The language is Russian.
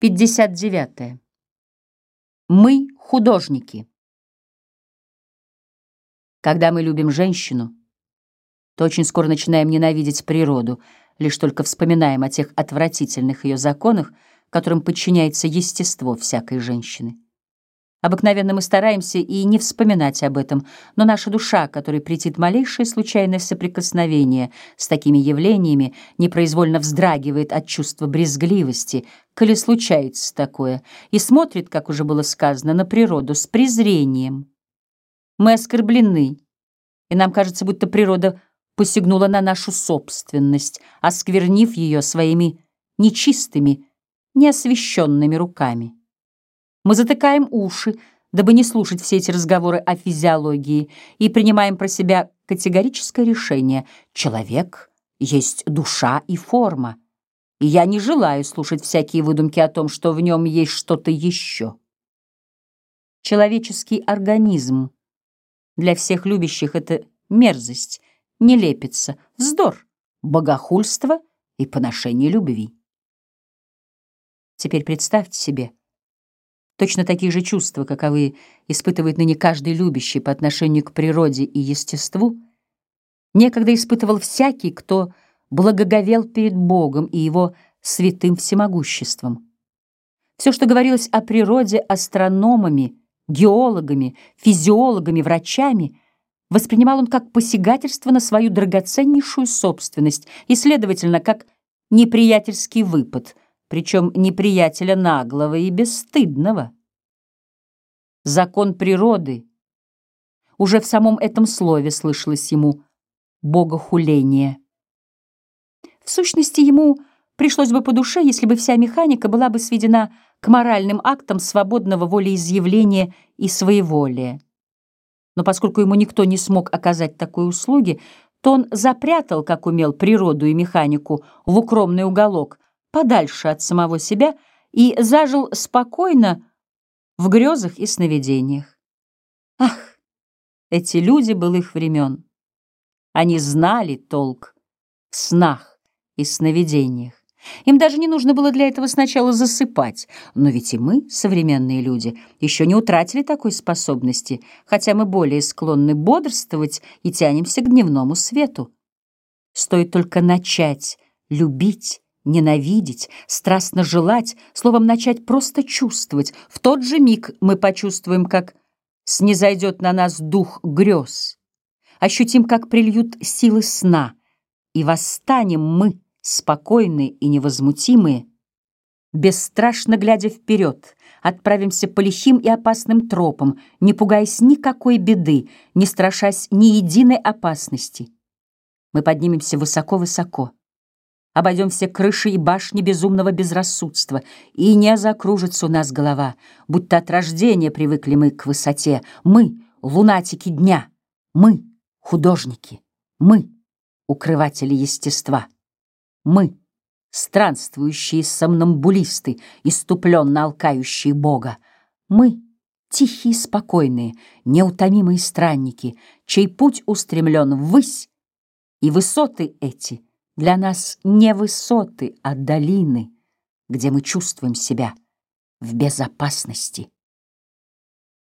59. -е. Мы художники. Когда мы любим женщину, то очень скоро начинаем ненавидеть природу, лишь только вспоминаем о тех отвратительных ее законах, которым подчиняется естество всякой женщины. Обыкновенно мы стараемся и не вспоминать об этом, но наша душа, которой претит малейшее случайное соприкосновение с такими явлениями, непроизвольно вздрагивает от чувства брезгливости, коли случается такое, и смотрит, как уже было сказано, на природу с презрением. Мы оскорблены, и нам кажется, будто природа посягнула на нашу собственность, осквернив ее своими нечистыми, неосвященными руками. Мы затыкаем уши, дабы не слушать все эти разговоры о физиологии, и принимаем про себя категорическое решение «человек есть душа и форма», и я не желаю слушать всякие выдумки о том, что в нем есть что-то еще. Человеческий организм для всех любящих — это мерзость, нелепица, вздор, богохульство и поношение любви. Теперь представьте себе — Точно такие же чувства, каковы испытывает ныне каждый любящий по отношению к природе и естеству, некогда испытывал всякий, кто благоговел перед Богом и Его святым всемогуществом. Все, что говорилось о природе астрономами, геологами, физиологами, врачами, воспринимал он как посягательство на свою драгоценнейшую собственность и, следовательно, как неприятельский выпад — причем неприятеля наглого и бесстыдного. Закон природы. Уже в самом этом слове слышалось ему богохуление. В сущности, ему пришлось бы по душе, если бы вся механика была бы сведена к моральным актам свободного волеизъявления и своеволия. Но поскольку ему никто не смог оказать такой услуги, то он запрятал, как умел, природу и механику в укромный уголок, подальше от самого себя и зажил спокойно в грезах и сновидениях. Ах, эти люди былых времен! Они знали толк в снах и сновидениях. Им даже не нужно было для этого сначала засыпать. Но ведь и мы, современные люди, еще не утратили такой способности, хотя мы более склонны бодрствовать и тянемся к дневному свету. Стоит только начать любить ненавидеть, страстно желать, словом, начать просто чувствовать. В тот же миг мы почувствуем, как снизойдет на нас дух грез, ощутим, как прильют силы сна, и восстанем мы, спокойные и невозмутимые, бесстрашно глядя вперед, отправимся по лихим и опасным тропам, не пугаясь никакой беды, не страшась ни единой опасности. Мы поднимемся высоко-высоко, обойдем все крыши и башни безумного безрассудства, и не закружится у нас голова, будто от рождения привыкли мы к высоте. Мы — лунатики дня, мы — художники, мы — укрыватели естества, мы — странствующие сомнамбулисты, иступленно алкающие Бога, мы — тихие, спокойные, неутомимые странники, чей путь устремлен ввысь, и высоты эти — для нас не высоты, а долины, где мы чувствуем себя в безопасности.